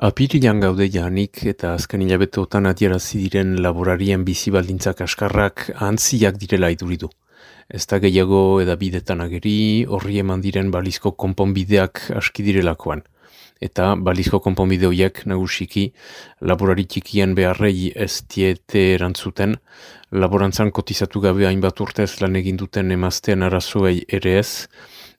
Apirilan gaude janik eta azken hilabeteotan adierazi diren laborarien bizi baldintzak askarrak antziak direla iduridu. Ez da gehiago edabidetan ageri horri eman diren balizko konponbideak aski direlakoan. Eta balizko konponbideoiek nagusiki laborari txikien beharrei ez diete erantzuten, laborantzan kotizatu gabe hainbat urtez lan egin duten emaztean arazoei ere ez,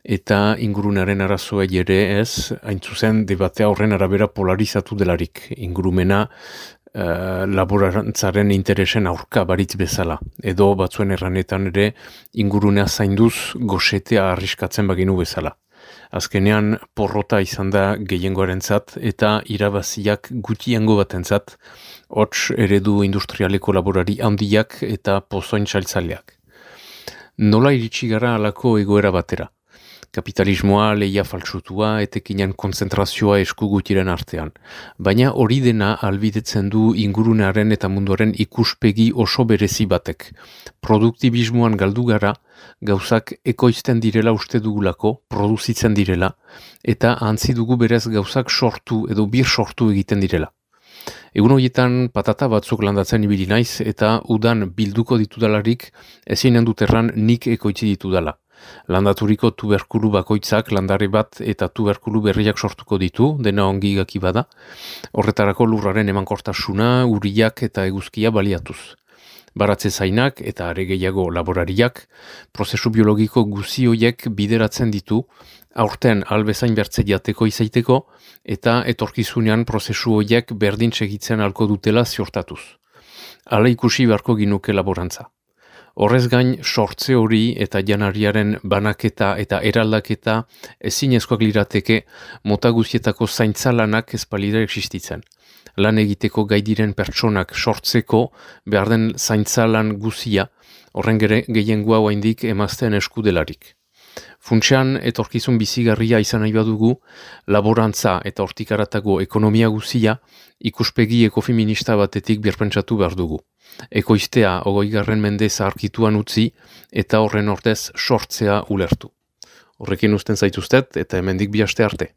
eta ingurunaren arazoa ere ez, hain zuzen debatea horren arabera polarizatu delarik ingurumena uh, laborantzaren interesen aurka baritz bezala. Edo batzuen erranetan ere ingurunea zainduz gosetea arriskatzen baginu bezala. Azkenean porrota izan da gehiengoaren zat, eta irabaziak gutiengo batentzat, hots eredu industrialeko laborari handiak eta pozoin txaltzaleak. Nola iritsi gara alako egoera batera? Kapitalismoa leia faltsutua etekinan konzentrazioa eskugutiren artean. Baina hori dena albidetzen du ingurunearen eta munduaren ikuspegi oso berezi batek. Produktibismoan galdu gara, gauzak ekoizten direla uste dugulako, produzitzen direla, eta antzi dugu berez gauzak sortu edo bir sortu egiten direla. Egun horietan patata batzuk landatzen ibili naiz eta udan bilduko ditudalarik ezin dut erran nik ekoitzi ditudala. Landaturiko tuberkulu bakoitzak landare bat eta tuberkulu berriak sortuko ditu, dena ongi gaki bada. Horretarako lurraren emankortasuna, uriak eta eguzkia baliatuz. Baratze zainak eta are gehiago laborariak, prozesu biologiko guzioiek bideratzen ditu, aurten albezain bertze jateko izaiteko, eta etorkizunean prozesu horiek berdin segitzen alko dutela ziortatuz. Hala ikusi beharko ginuke laborantza. Horrez gain sortze hori eta janariaren banaketa eta eraldaketa ezin ezkoak lirateke mota guztietako zaintzalanak ezpalida existitzen. Lan egiteko gai diren pertsonak sortzeko behar den zaintzalan guzia, horren gehiengoa oaindik emazten eskudelarik. Funtsean etorkizun bizigarria izan nahi badugu, laborantza eta hortikaratago ekonomia guzia ikuspegi ekofeminista batetik birpentsatu behar dugu. Ekoiztea ogoigarren mende zaharkituan utzi eta horren ordez sortzea ulertu. Horrekin usten zaituztet eta hemendik bi arte.